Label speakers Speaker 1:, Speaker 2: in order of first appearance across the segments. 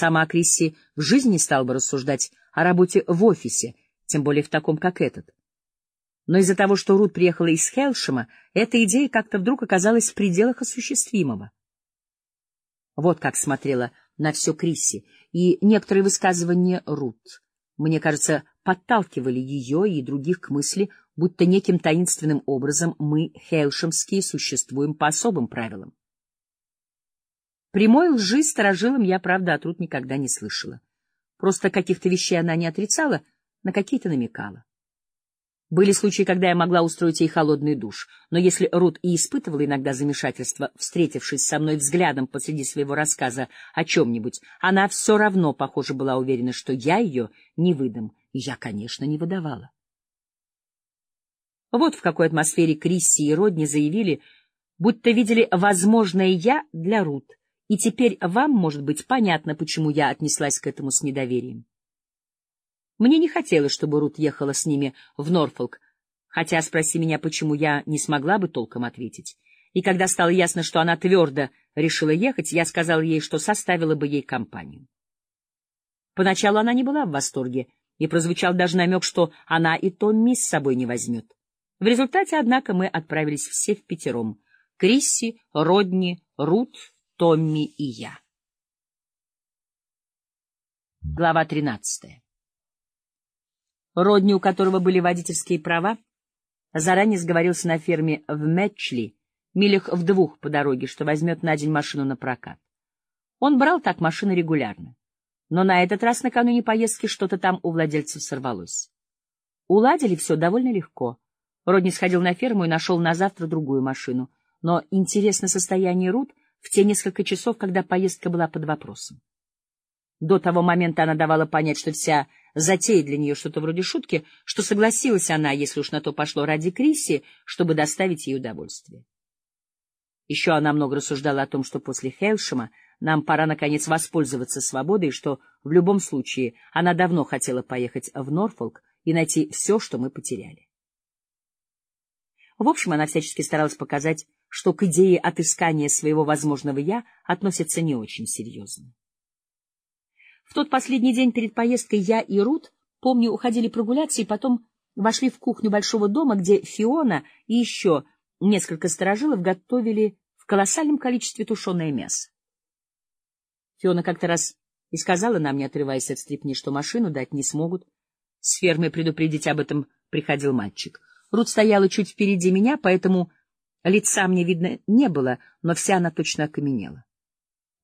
Speaker 1: Сама Крисси в жизни не стала бы рассуждать о работе в офисе, тем более в таком, как этот. Но из-за того, что Рут приехала из Хелшема, эта идея как-то вдруг оказалась в пределах осуществимого. Вот как смотрела на все Крисси, и некоторые высказывания Рут, мне кажется, подталкивали ее и других к мысли, будто неким таинственным образом мы, хелшемские, существуем по особым правилам. Прямой лжи сторожилам я, правда, от Рут никогда не слышала. Просто каких-то вещей она не отрицала, на какие-то намекала. Были случаи, когда я могла устроить ей холодный душ, но если Рут и испытывала иногда замешательство, встретившись со мной взглядом посреди своего рассказа о чем-нибудь, она все равно, похоже, была уверена, что я ее не выдам, и я, конечно, не выдавала. Вот в какой атмосфере Крисси и Родни заявили, будто видели возможное «я» для Рут, и теперь вам, может быть, понятно, почему я отнеслась к этому с недоверием. Мне не хотелось, чтобы Рут ехала с ними в Норфолк, хотя, спроси меня, почему я не смогла бы толком ответить. И когда стало ясно, что она твердо решила ехать, я сказал ей, что составила бы ей компанию. Поначалу она не была в восторге, и прозвучал даже намек, что она и Томми с собой не возьмет. В результате, однако, мы отправились все в пятером — Крисси, Родни, Рут, Томми и я. Глава тринадцатая Родни, у которого были водительские права, заранее сговорился на ферме в Мэтчли, милях в двух по дороге, что возьмет на день машину на прокат. Он брал так машины регулярно. Но на этот раз накануне поездки что-то там у владельцев сорвалось. Уладили все довольно легко. Родни сходил на ферму и нашел на завтра другую машину. Но интересно состояние Рут в те несколько часов, когда поездка была под вопросом. До того момента она давала понять, что вся затея для нее что-то вроде шутки, что согласилась она, если уж на то пошло, ради Криси, чтобы доставить ей удовольствие. Еще она много рассуждала о том, что после Хелшема нам пора, наконец, воспользоваться свободой, что в любом случае она давно хотела поехать в Норфолк и найти все, что мы потеряли. В общем, она всячески старалась показать, что к идее отыскания своего возможного «я» относится не очень серьезно. В тот последний день перед поездкой я и Рут, помню, уходили прогуляться и потом вошли в кухню большого дома, где Фиона и еще несколько сторожилов готовили в колоссальном количестве тушеное мясо. Фиона как-то раз и сказала нам, не отрываясь от стрипни, что машину дать не смогут. С фермы предупредить об этом приходил мальчик. Рут стояла чуть впереди меня, поэтому лица мне видно не было, но вся она точно окаменела.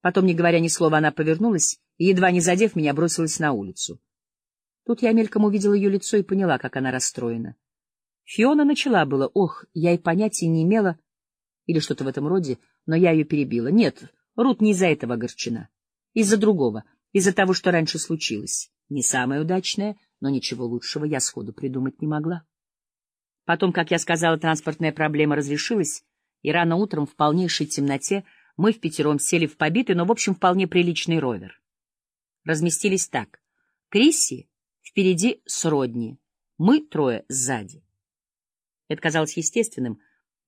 Speaker 1: Потом, не говоря ни слова, она повернулась и, едва не задев меня, бросилась на улицу. Тут я мельком увидела ее лицо и поняла, как она расстроена. Фиона начала было, ох, я и понятия не имела, или что-то в этом роде, но я ее перебила. Нет, Рут не из-за этого огорчена. Из-за другого, из-за того, что раньше случилось. Не самое удачное, но ничего лучшего я сходу придумать не могла. Потом, как я сказала, транспортная проблема разрешилась, и рано утром в полнейшей темноте мы в пятером сели в побитый, но, в общем, вполне приличный ровер. Разместились так. Крисси впереди с Родни, мы трое сзади. Это казалось естественным,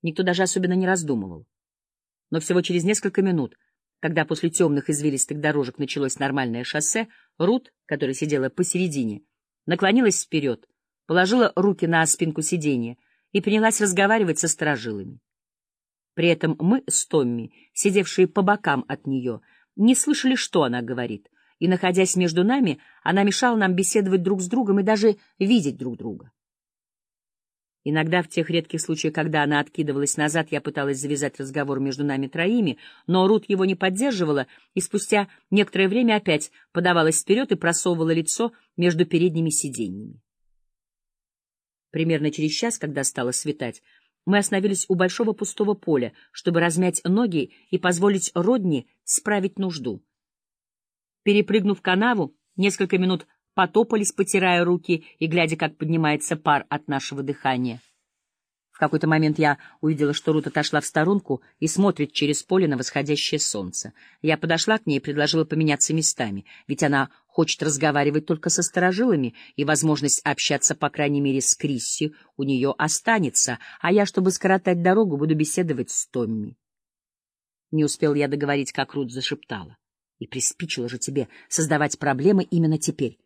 Speaker 1: никто даже особенно не раздумывал. Но всего через несколько минут, когда после темных извилистых дорожек началось нормальное шоссе, Рут, которая сидела посередине, наклонилась вперед, положила руки на спинку сиденья и принялась разговаривать со сторожилами. При этом мы с Томми, сидевшие по бокам от нее, не слышали, что она говорит, и, находясь между нами, она мешала нам беседовать друг с другом и даже видеть друг друга. Иногда в тех редких случаях, когда она откидывалась назад, я пыталась завязать разговор между нами троими, но Рут его не поддерживала, и спустя некоторое время опять подавалась вперед и просовывала лицо между передними сиденьями. Примерно через час, когда стало светать, мы остановились у большого пустого поля, чтобы размять ноги и позволить Родни справить нужду. Перепрыгнув канаву, несколько минут потопались, потирая руки и глядя, как поднимается пар от нашего дыхания. В какой-то момент я увидела, что Рут отошла в сторонку и смотрит через поле на восходящее солнце. Я подошла к ней и предложила поменяться местами, ведь она хочет разговаривать только со сторожилами, и возможность общаться, по крайней мере, с Крисси у нее останется, а я, чтобы скоротать дорогу, буду беседовать с Томми. Не успел я договорить, как Рут зашептала. И приспичило же тебе создавать проблемы именно теперь.